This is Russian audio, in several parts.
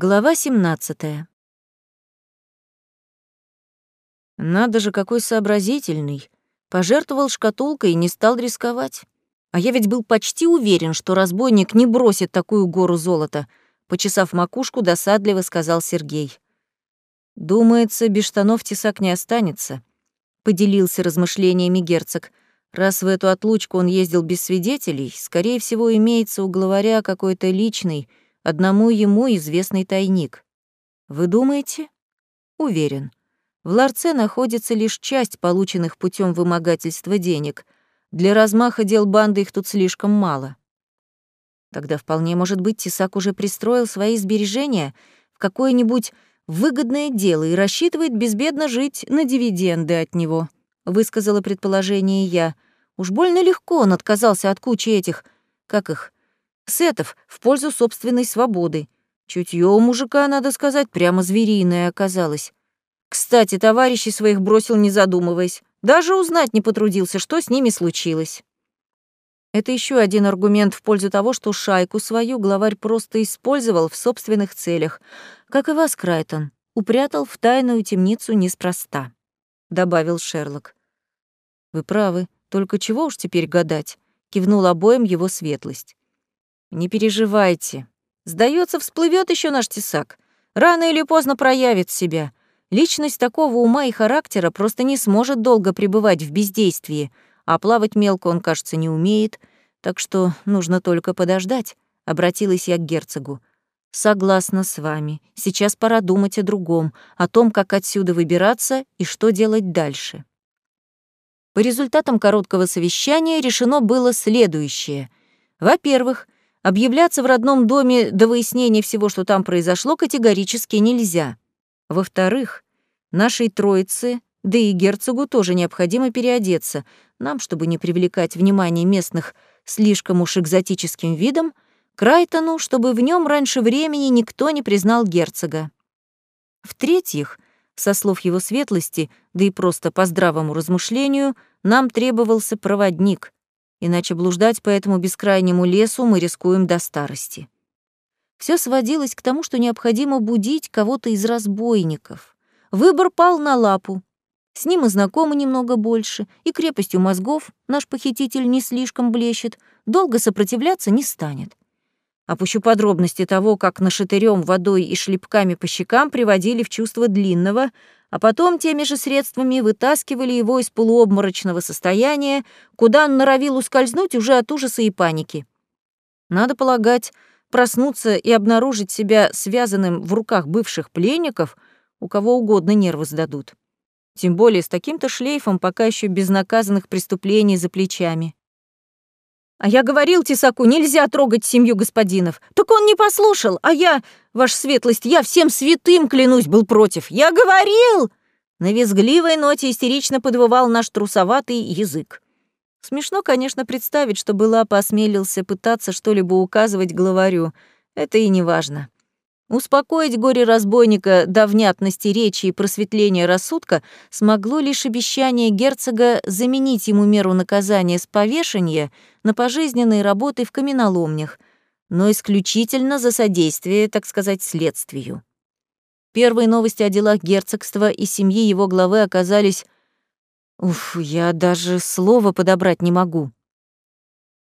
Глава 17. Надо же, какой сообразительный. Пожертвовал шкатулкой и не стал рисковать. А я ведь был почти уверен, что разбойник не бросит такую гору золота, почесав макушку, досадливо сказал Сергей. Думается, без штанов тесак не останется, поделился размышлениями герцог. Раз в эту отлучку он ездил без свидетелей, скорее всего, имеется у главаря какой-то личный, одному ему известный тайник. Вы думаете? Уверен. В ларце находится лишь часть полученных путем вымогательства денег. Для размаха дел банды их тут слишком мало. Тогда вполне может быть, Тесак уже пристроил свои сбережения в какое-нибудь выгодное дело и рассчитывает безбедно жить на дивиденды от него, высказала предположение я. Уж больно легко он отказался от кучи этих, как их, сетов в пользу собственной свободы. Чутье у мужика, надо сказать, прямо звериное оказалось. Кстати, товарищей своих бросил, не задумываясь. Даже узнать не потрудился, что с ними случилось. Это еще один аргумент в пользу того, что шайку свою главарь просто использовал в собственных целях, как и вас, Крайтон, упрятал в тайную темницу неспроста, — добавил Шерлок. «Вы правы, только чего уж теперь гадать?» — кивнул обоим его светлость. Не переживайте. Сдается, всплывет еще наш тесак. Рано или поздно проявит себя. Личность такого ума и характера просто не сможет долго пребывать в бездействии, а плавать мелко он, кажется, не умеет, так что нужно только подождать, обратилась я к герцогу. Согласна с вами. Сейчас пора думать о другом, о том, как отсюда выбираться и что делать дальше. По результатам короткого совещания решено было следующее. Во-первых, Объявляться в родном доме до выяснения всего, что там произошло, категорически нельзя. Во-вторых, нашей троице, да и герцогу тоже необходимо переодеться. Нам, чтобы не привлекать внимание местных слишком уж экзотическим видом, Крайтону, чтобы в нем раньше времени никто не признал герцога. В-третьих, со слов его светлости, да и просто по здравому размышлению, нам требовался проводник, иначе блуждать по этому бескрайнему лесу мы рискуем до старости. Все сводилось к тому, что необходимо будить кого-то из разбойников. Выбор пал на лапу. С ним и знакомы немного больше, и крепостью мозгов наш похититель не слишком блещет, долго сопротивляться не станет. Опущу подробности того, как нашатырем водой и шлепками по щекам приводили в чувство длинного, а потом теми же средствами вытаскивали его из полуобморочного состояния, куда он норовил ускользнуть уже от ужаса и паники. Надо полагать, проснуться и обнаружить себя связанным в руках бывших пленников у кого угодно нервы сдадут. Тем более с таким-то шлейфом пока еще безнаказанных преступлений за плечами. А я говорил Тесаку, нельзя трогать семью господинов. Так он не послушал, а я, ваша светлость, я всем святым, клянусь, был против. Я говорил!» На визгливой ноте истерично подвывал наш трусоватый язык. Смешно, конечно, представить, что была посмелился пытаться что-либо указывать главарю. Это и не важно. Успокоить горе-разбойника до внятности речи и просветления рассудка смогло лишь обещание герцога заменить ему меру наказания с повешения на пожизненные работы в каменоломнях, но исключительно за содействие, так сказать, следствию. Первые новости о делах герцогства и семьи его главы оказались... Уф, я даже слова подобрать не могу.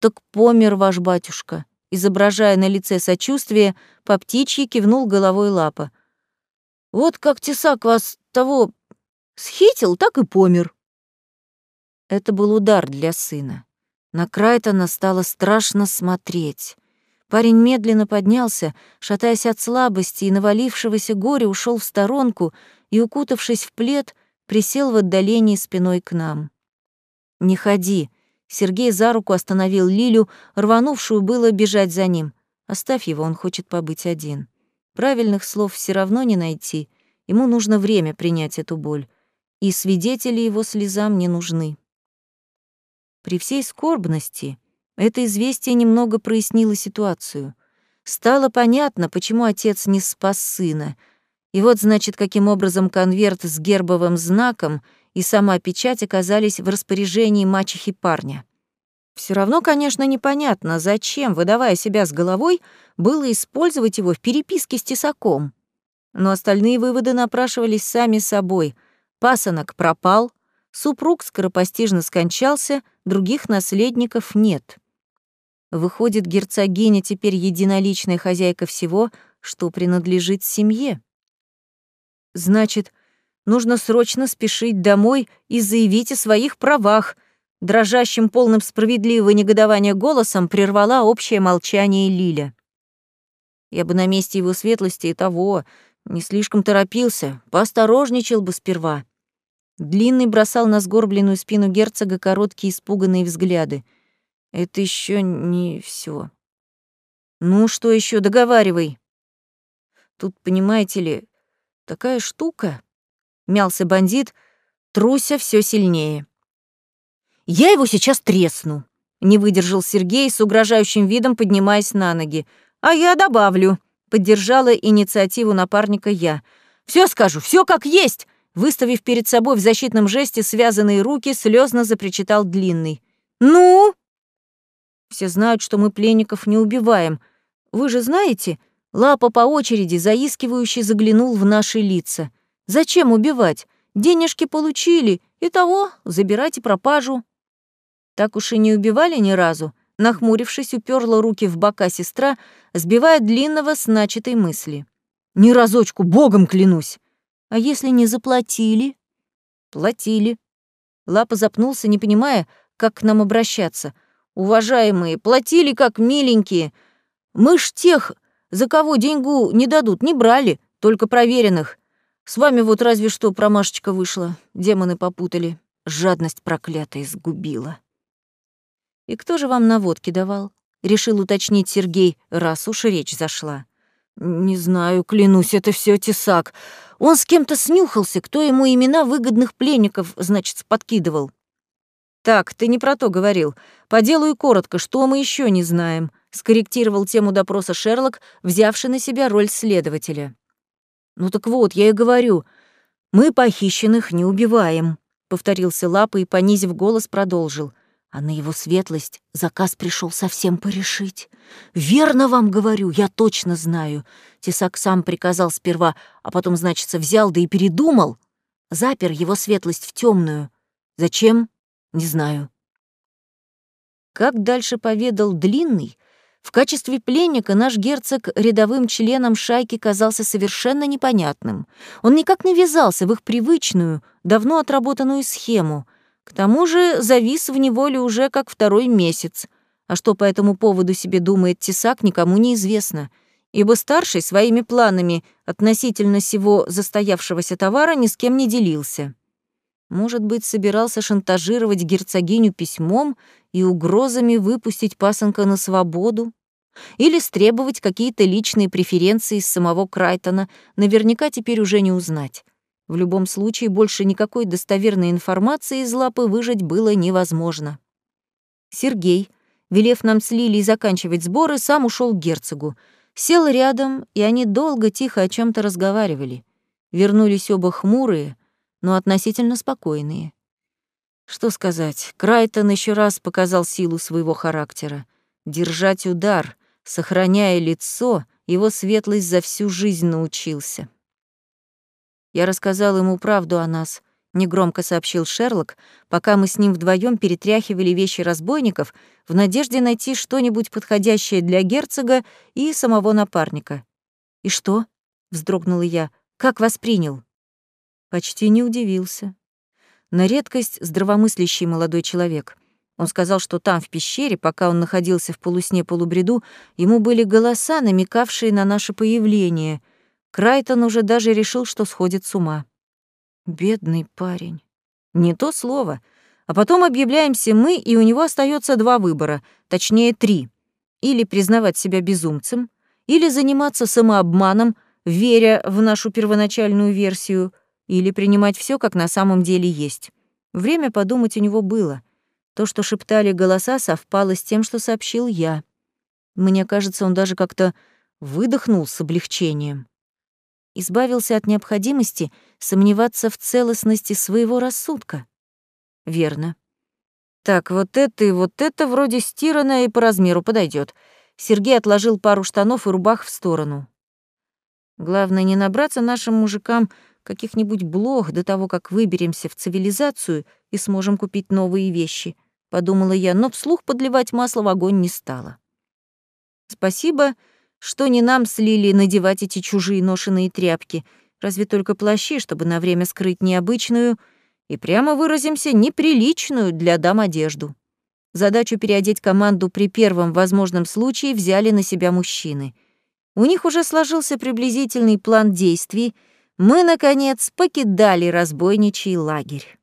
«Так помер ваш батюшка», изображая на лице сочувствие, по птичьи кивнул головой лапа. «Вот как тесак вас того схитил, так и помер». Это был удар для сына. На Крайтона стало страшно смотреть. Парень медленно поднялся, шатаясь от слабости и навалившегося горя, ушел в сторонку и, укутавшись в плед, присел в отдалении спиной к нам. «Не ходи», Сергей за руку остановил Лилю, рванувшую было бежать за ним. Оставь его, он хочет побыть один. Правильных слов все равно не найти. Ему нужно время принять эту боль. И свидетели его слезам не нужны. При всей скорбности это известие немного прояснило ситуацию. Стало понятно, почему отец не спас сына. И вот, значит, каким образом конверт с гербовым знаком — и сама печать оказались в распоряжении мачехи парня. Все равно, конечно, непонятно, зачем, выдавая себя с головой, было использовать его в переписке с тесаком. Но остальные выводы напрашивались сами собой. Пасынок пропал, супруг скоропостижно скончался, других наследников нет. Выходит, герцогиня теперь единоличная хозяйка всего, что принадлежит семье. Значит, нужно срочно спешить домой и заявить о своих правах — дрожащим, полным справедливого негодования голосом прервала общее молчание Лиля. Я бы на месте его светлости и того не слишком торопился, поосторожничал бы сперва. Длинный бросал на сгорбленную спину герцога короткие испуганные взгляды. Это еще не все. Ну, что еще, договаривай. Тут, понимаете ли, такая штука. Мялся бандит, труся все сильнее. «Я его сейчас тресну», — не выдержал Сергей с угрожающим видом, поднимаясь на ноги. «А я добавлю», — поддержала инициативу напарника я. «Все скажу, все как есть», — выставив перед собой в защитном жесте связанные руки, слезно запричитал Длинный. «Ну?» «Все знают, что мы пленников не убиваем. Вы же знаете?» Лапа по очереди заискивающе заглянул в наши лица. «Зачем убивать? Денежки получили, и того, забирайте пропажу». Так уж и не убивали ни разу. Нахмурившись, уперла руки в бока сестра, сбивая длинного с начатой мысли. «Ни разочку, богом клянусь!» «А если не заплатили?» «Платили». Лапа запнулся, не понимая, как к нам обращаться. «Уважаемые, платили как миленькие. Мы ж тех, за кого деньгу не дадут, не брали, только проверенных. С вами вот разве что промашечка вышла, демоны попутали. Жадность проклятая сгубила». «И кто же вам наводки давал?» — решил уточнить Сергей, раз уж речь зашла. «Не знаю, клянусь, это все тесак. Он с кем-то снюхался, кто ему имена выгодных пленников, значит, подкидывал». «Так, ты не про то говорил. По делу и коротко, что мы еще не знаем», — скорректировал тему допроса Шерлок, взявший на себя роль следователя. «Ну так вот, я и говорю, мы похищенных не убиваем», — повторился Лапа и, понизив голос, продолжил. А на его светлость заказ пришел совсем порешить. Верно вам говорю, я точно знаю. Тесак сам приказал сперва, а потом, значится, взял да и передумал. Запер его светлость в темную. Зачем? Не знаю. Как дальше поведал Длинный, в качестве пленника наш герцог рядовым членом шайки казался совершенно непонятным. Он никак не вязался в их привычную, давно отработанную схему — к тому же завис в неволе уже как второй месяц, а что по этому поводу себе думает Тесак, никому не известно, ибо старший своими планами относительно всего застоявшегося товара ни с кем не делился. Может быть, собирался шантажировать герцогиню письмом и угрозами выпустить пасынка на свободу? Или стребовать какие-то личные преференции с самого Крайтона, наверняка теперь уже не узнать. В любом случае, больше никакой достоверной информации из лапы выжать было невозможно. Сергей, велев нам с Лилией заканчивать сборы, сам ушел к герцогу. Сел рядом, и они долго тихо о чем то разговаривали. Вернулись оба хмурые, но относительно спокойные. Что сказать, Крайтон еще раз показал силу своего характера. Держать удар, сохраняя лицо, его светлость за всю жизнь научился. Я рассказал ему правду о нас, негромко сообщил Шерлок, пока мы с ним вдвоем перетряхивали вещи разбойников в надежде найти что-нибудь подходящее для герцога и самого напарника. «И что?» — вздрогнула я. «Как воспринял?» Почти не удивился. На редкость здравомыслящий молодой человек. Он сказал, что там, в пещере, пока он находился в полусне-полубреду, ему были голоса, намекавшие на наше появление — Крайтон уже даже решил, что сходит с ума. Бедный парень. Не то слово. А потом объявляемся мы, и у него остается два выбора, точнее три. Или признавать себя безумцем, или заниматься самообманом, веря в нашу первоначальную версию, или принимать все как на самом деле есть. Время подумать у него было. То, что шептали голоса, совпало с тем, что сообщил я. Мне кажется, он даже как-то выдохнул с облегчением избавился от необходимости сомневаться в целостности своего рассудка. Верно. Так, вот это и вот это вроде стиранное и по размеру подойдет. Сергей отложил пару штанов и рубах в сторону. Главное не набраться нашим мужикам каких-нибудь блох до того, как выберемся в цивилизацию и сможем купить новые вещи, подумала я, но вслух подливать масло в огонь не стала. Спасибо, что не нам с Лилией надевать эти чужие ношеные тряпки, разве только плащи, чтобы на время скрыть необычную и прямо выразимся неприличную для дам одежду. Задачу переодеть команду при первом возможном случае взяли на себя мужчины. У них уже сложился приблизительный план действий. Мы, наконец, покидали разбойничий лагерь.